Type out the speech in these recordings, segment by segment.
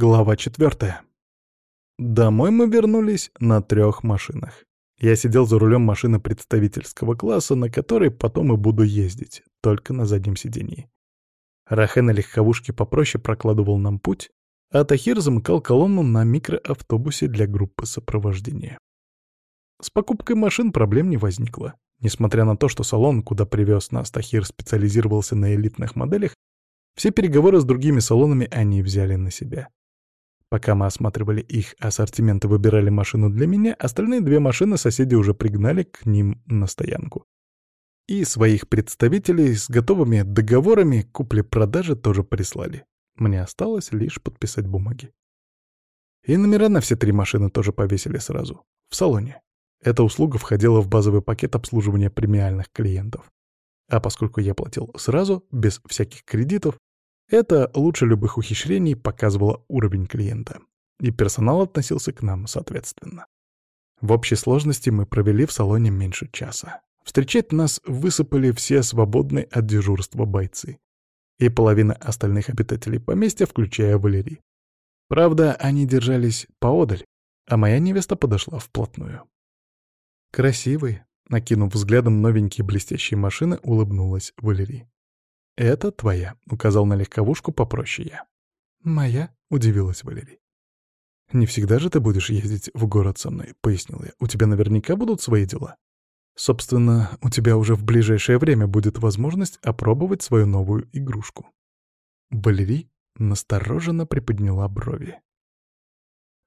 Глава четвертая. Домой мы вернулись на трех машинах. Я сидел за рулем машины представительского класса, на которой потом и буду ездить, только на заднем сидении. Рахе на легковушке попроще прокладывал нам путь, а Тахир замыкал колонну на микроавтобусе для группы сопровождения. С покупкой машин проблем не возникло. Несмотря на то, что салон, куда привез нас Тахир, специализировался на элитных моделях, все переговоры с другими салонами они взяли на себя. Пока мы осматривали их ассортимент и выбирали машину для меня, остальные две машины соседи уже пригнали к ним на стоянку. И своих представителей с готовыми договорами купли-продажи тоже прислали. Мне осталось лишь подписать бумаги. И номера на все три машины тоже повесили сразу. В салоне. Эта услуга входила в базовый пакет обслуживания премиальных клиентов. А поскольку я платил сразу, без всяких кредитов, это лучше любых ухищрений показывало уровень клиента. И персонал относился к нам соответственно. В общей сложности мы провели в салоне меньше часа. Встречать нас высыпали все свободные от дежурства бойцы. И половина остальных обитателей поместья, включая Валерий. Правда, они держались поодаль, а моя невеста подошла вплотную. Красивый, накинув взглядом новенькие блестящие машины, улыбнулась Валерий. «Это твоя», — указал на легковушку попроще я. «Моя?» — удивилась Валерий. «Не всегда же ты будешь ездить в город со мной», — пояснил я. «У тебя наверняка будут свои дела. Собственно, у тебя уже в ближайшее время будет возможность опробовать свою новую игрушку». Валерий настороженно приподняла брови.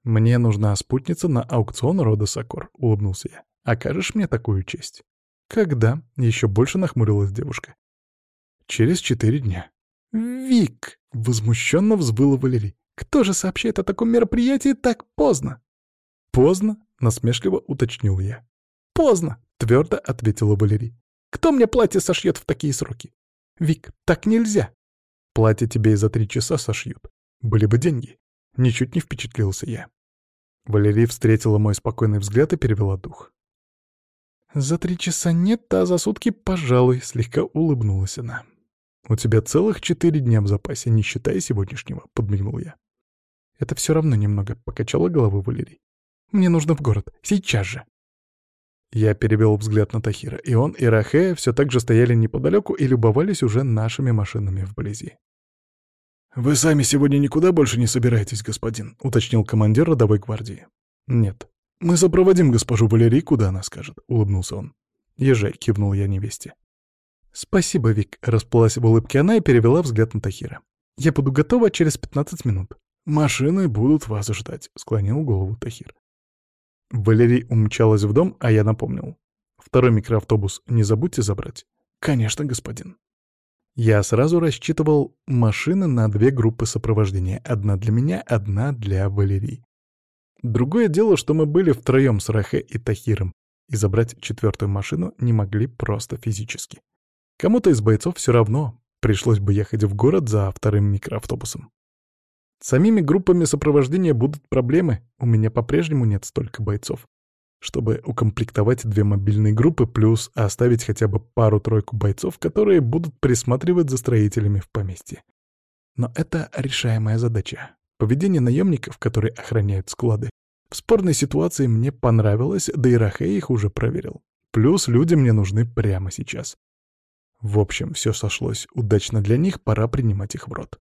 «Мне нужна спутница на аукцион рода Сокор», — улыбнулся я. «Окажешь мне такую честь?» «Когда?» — еще больше нахмурилась девушка. Через четыре дня. «Вик!» — возмущенно взвыла Валерий. «Кто же сообщает о таком мероприятии так поздно?» «Поздно?» — насмешливо уточнил я. «Поздно!» — твердо ответила Валерий. «Кто мне платье сошьет в такие сроки?» «Вик, так нельзя!» «Платье тебе и за три часа сошьют. Были бы деньги». Ничуть не впечатлился я. Валерий встретила мой спокойный взгляд и перевела дух. «За три часа нет, а за сутки, пожалуй», — слегка улыбнулась она. «У тебя целых четыре дня в запасе, не считая сегодняшнего», — подмигнул я. «Это все равно немного», — покачала головой Валерий. «Мне нужно в город. Сейчас же». Я перевел взгляд на Тахира, и он, и Рахея все так же стояли неподалеку и любовались уже нашими машинами вблизи. «Вы сами сегодня никуда больше не собираетесь, господин», — уточнил командир родовой гвардии. «Нет. Мы сопроводим госпожу Валерий, куда она скажет», — улыбнулся он. «Езжай», — кивнул я невесте. «Спасибо, Вик», — расплылась в улыбке она и перевела взгляд на Тахира. «Я буду готова через пятнадцать минут». «Машины будут вас ждать», — склонил голову Тахир. Валерий умчалась в дом, а я напомнил. «Второй микроавтобус не забудьте забрать». «Конечно, господин». Я сразу рассчитывал машины на две группы сопровождения. Одна для меня, одна для Валерии. Другое дело, что мы были втроем с Рахе и Тахиром, и забрать четвертую машину не могли просто физически. Кому-то из бойцов все равно, пришлось бы ехать в город за вторым микроавтобусом. С самими группами сопровождения будут проблемы, у меня по-прежнему нет столько бойцов. Чтобы укомплектовать две мобильные группы, плюс оставить хотя бы пару-тройку бойцов, которые будут присматривать за строителями в поместье. Но это решаемая задача. Поведение наемников, которые охраняют склады, в спорной ситуации мне понравилось, да и Рахей их уже проверил. Плюс люди мне нужны прямо сейчас. В общем, все сошлось удачно для них, пора принимать их в рот.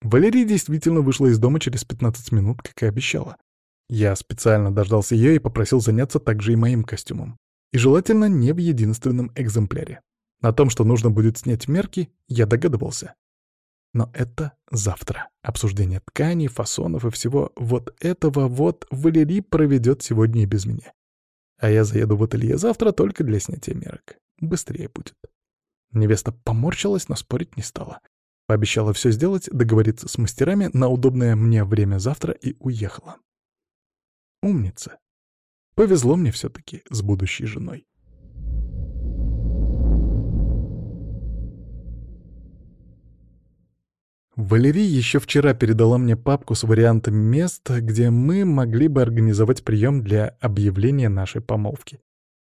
Валерия действительно вышла из дома через 15 минут, как и обещала. Я специально дождался ее и попросил заняться также и моим костюмом. И желательно не в единственном экземпляре. О том, что нужно будет снять мерки, я догадывался. Но это завтра. Обсуждение тканей, фасонов и всего вот этого вот Валерий проведет сегодня и без меня. А я заеду в ателье завтра только для снятия мерок. Быстрее будет. Невеста поморщилась, но спорить не стала. Пообещала все сделать, договориться с мастерами на удобное мне время завтра и уехала. Умница. Повезло мне все-таки с будущей женой. Валерий еще вчера передала мне папку с вариантами мест, где мы могли бы организовать прием для объявления нашей помолвки.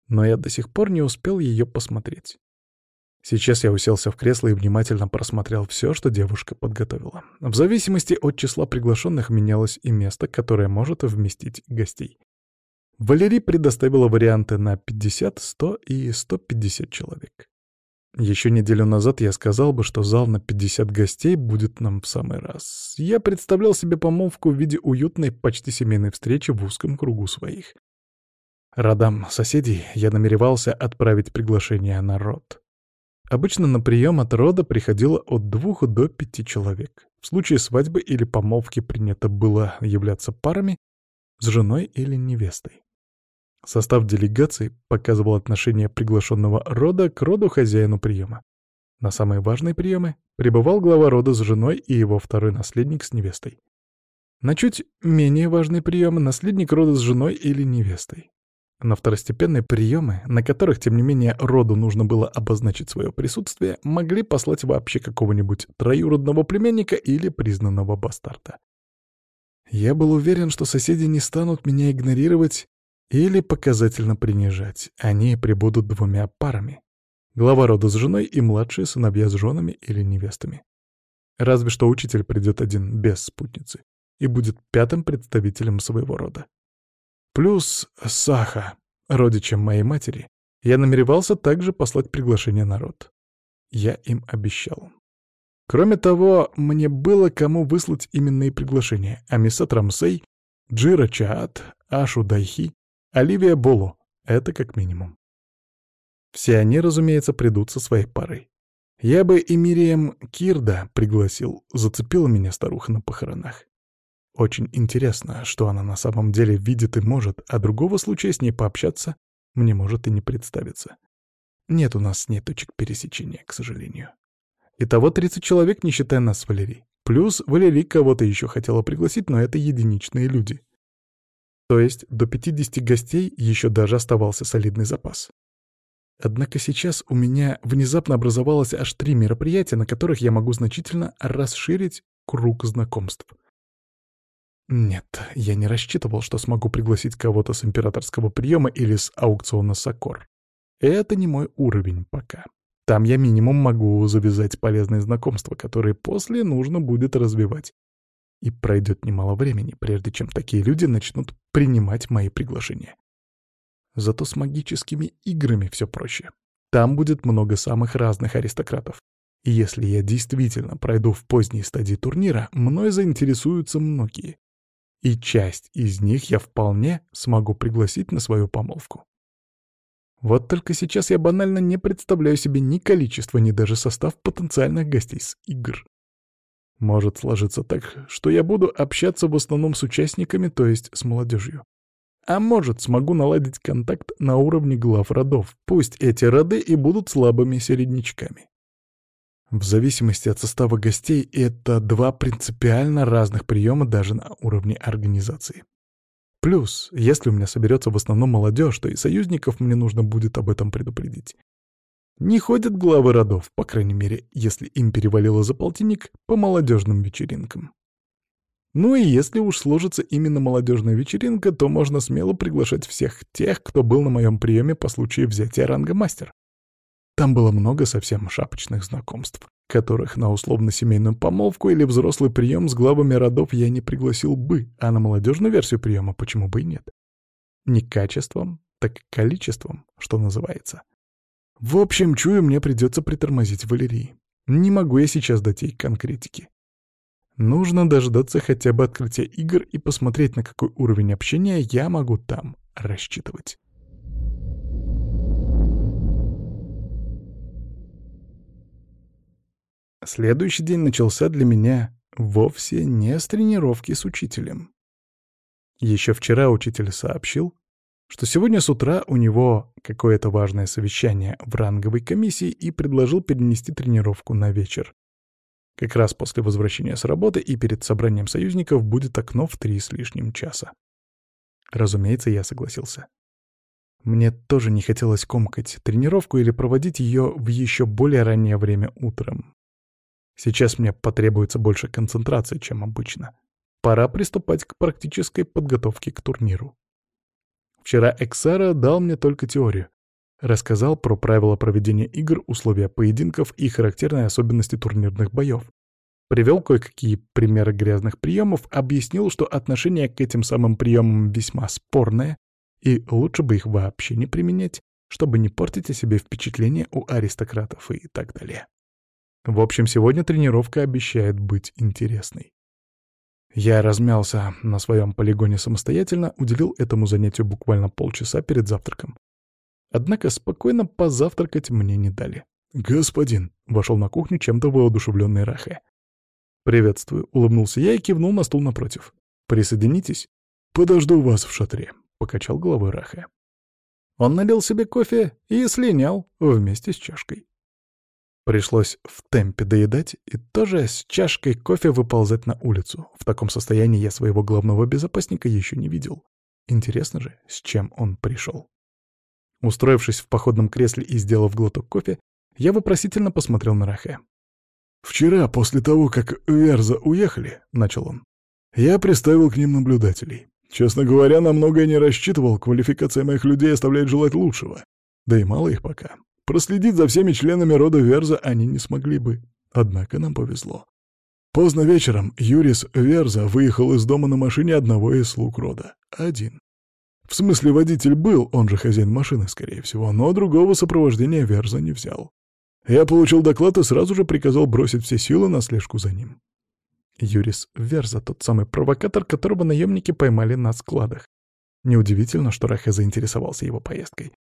Но я до сих пор не успел ее посмотреть. Сейчас я уселся в кресло и внимательно просмотрел все, что девушка подготовила. В зависимости от числа приглашенных менялось и место, которое может вместить гостей. Валерий предоставила варианты на 50, 100 и 150 человек. Еще неделю назад я сказал бы, что зал на 50 гостей будет нам в самый раз. Я представлял себе помолвку в виде уютной, почти семейной встречи в узком кругу своих. Родам соседей я намеревался отправить приглашение на род. Обычно на прием от рода приходило от двух до пяти человек. В случае свадьбы или помолвки принято было являться парами с женой или невестой. Состав делегации показывал отношение приглашенного рода к роду хозяину приема. На самые важные приемы прибывал глава рода с женой и его второй наследник с невестой. На чуть менее важные приемы — наследник рода с женой или невестой. На второстепенные приемы, на которых, тем не менее, роду нужно было обозначить свое присутствие, могли послать вообще какого-нибудь троюродного племянника или признанного бастарда. Я был уверен, что соседи не станут меня игнорировать или показательно принижать. Они прибудут двумя парами. Глава рода с женой и младшие сыновья с женами или невестами. Разве что учитель придет один без спутницы и будет пятым представителем своего рода. Плюс Саха, родичем моей матери, я намеревался также послать приглашение на род. Я им обещал. Кроме того, мне было кому выслать именные приглашения. Амисат Рамсей, Джира Чаат, Ашу Дайхи, Оливия Болу. Это как минимум. Все они, разумеется, придут со своей парой. Я бы и Мирием Кирда пригласил, зацепила меня старуха на похоронах. Очень интересно, что она на самом деле видит и может, а другого случая с ней пообщаться мне может и не представиться. Нет у нас с ней точек пересечения, к сожалению. Итого 30 человек, не считая нас с Валерией. Плюс Валерий кого-то еще хотела пригласить, но это единичные люди. То есть до 50 гостей еще даже оставался солидный запас. Однако сейчас у меня внезапно образовалось аж три мероприятия, на которых я могу значительно расширить круг знакомств — нет, я не рассчитывал, что смогу пригласить кого-то с императорского приема или с аукциона Сокор. Это не мой уровень пока. Там я минимум могу завязать полезные знакомства, которые после нужно будет развивать. И пройдет немало времени, прежде чем такие люди начнут принимать мои приглашения. Зато с магическими играми все проще. Там будет много самых разных аристократов. И если я действительно пройду в поздней стадии турнира, мной заинтересуются многие и часть из них я вполне смогу пригласить на свою помолвку. Вот только сейчас я банально не представляю себе ни количество, ни даже состав потенциальных гостей с игр. Может сложиться так, что я буду общаться в основном с участниками, то есть с молодежью. А может, смогу наладить контакт на уровне глав родов, пусть эти роды и будут слабыми середнячками. В зависимости от состава гостей это два принципиально разных приема даже на уровне организации. Плюс, если у меня соберется в основном молодежь, то и союзников мне нужно будет об этом предупредить. Не ходят главы родов, по крайней мере, если им перевалило за полтинник, по молодежным вечеринкам. Ну и если уж сложится именно молодежная вечеринка, то можно смело приглашать всех тех, кто был на моем приеме по случаю взятия ранга мастер. Там было много совсем шапочных знакомств, которых на условно-семейную помолвку или взрослый прием с главами родов я не пригласил бы, а на молодежную версию приема почему бы и нет. Не качеством, так количеством, что называется. В общем, чую, мне придется притормозить Валерии. Не могу я сейчас дать ей конкретики. Нужно дождаться хотя бы открытия игр и посмотреть, на какой уровень общения я могу там рассчитывать. Следующий день начался для меня вовсе не с тренировки с учителем. Еще вчера учитель сообщил, что сегодня с утра у него какое-то важное совещание в ранговой комиссии и предложил перенести тренировку на вечер. Как раз после возвращения с работы и перед собранием союзников будет окно в три с лишним часа. Разумеется, я согласился. Мне тоже не хотелось комкать тренировку или проводить ее в еще более раннее время утром. Сейчас мне потребуется больше концентрации, чем обычно. Пора приступать к практической подготовке к турниру. Вчера Эксара дал мне только теорию, Рассказал про правила проведения игр, условия поединков и характерные особенности турнирных боев. Привел кое-какие примеры грязных приемов, объяснил, что отношение к этим самым приемам весьма спорное, и лучше бы их вообще не применять, чтобы не портить о себе впечатление у аристократов и так далее. В общем, сегодня тренировка обещает быть интересной. Я размялся на своем полигоне самостоятельно, уделил этому занятию буквально полчаса перед завтраком. Однако спокойно позавтракать мне не дали. «Господин!» — вошел на кухню чем-то воодушевленный Рахе. «Приветствую», — улыбнулся я и кивнул на стул напротив. «Присоединитесь?» «Подожду вас в шатре», — покачал головой Рахе. Он налил себе кофе и слинял вместе с чашкой. Пришлось в темпе доедать и тоже с чашкой кофе выползать на улицу. В таком состоянии я своего главного безопасника еще не видел. Интересно же, с чем он пришел. Устроившись в походном кресле и сделав глоток кофе, я вопросительно посмотрел на Рахе. «Вчера, после того, как Верза уехали, — начал он, — я приставил к ним наблюдателей. Честно говоря, на многое не рассчитывал, квалификация моих людей оставляет желать лучшего. Да и мало их пока. Проследить за всеми членами рода Верза они не смогли бы. Однако нам повезло. Поздно вечером Юрис Верза выехал из дома на машине одного из слуг рода. Один. В смысле, водитель был, он же хозяин машины, скорее всего, но другого сопровождения Верза не взял. Я получил доклад и сразу же приказал бросить все силы на слежку за ним. Юрис Верза, тот самый провокатор, которого наемники поймали на складах. Неудивительно, что Рахе заинтересовался его поездкой.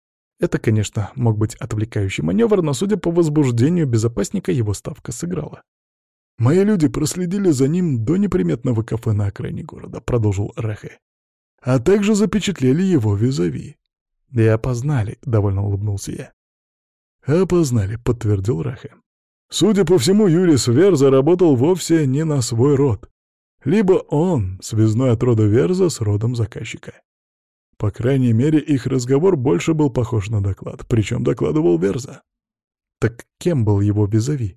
Это, конечно, мог быть отвлекающий маневр, но, судя по возбуждению безопасника, его ставка сыграла. «Мои люди проследили за ним до неприметного кафе на окраине города», — продолжил Рахе. «А также запечатлели его визави». «И опознали», — довольно улыбнулся я. «Опознали», — подтвердил Рахе. «Судя по всему, Юрис Верза работал вовсе не на свой род. Либо он, связной от рода Верза, с родом заказчика. По крайней мере, их разговор больше был похож на доклад, причем докладывал Верза. Так кем был его визави?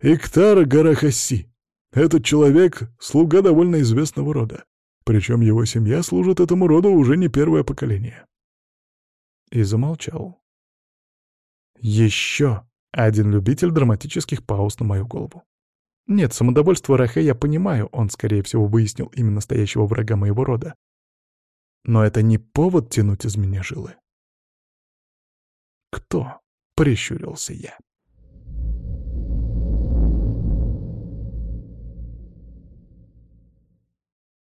Иктар Гарахаси. Этот человек — слуга довольно известного рода. Причем его семья служит этому роду уже не первое поколение. И замолчал. Еще один любитель драматических пауз на мою голову. Нет, самодовольство Рахе я понимаю, он, скорее всего, выяснил имя настоящего врага моего рода. Но это не повод тянуть из меня жилы. «Кто?» — прищурился я.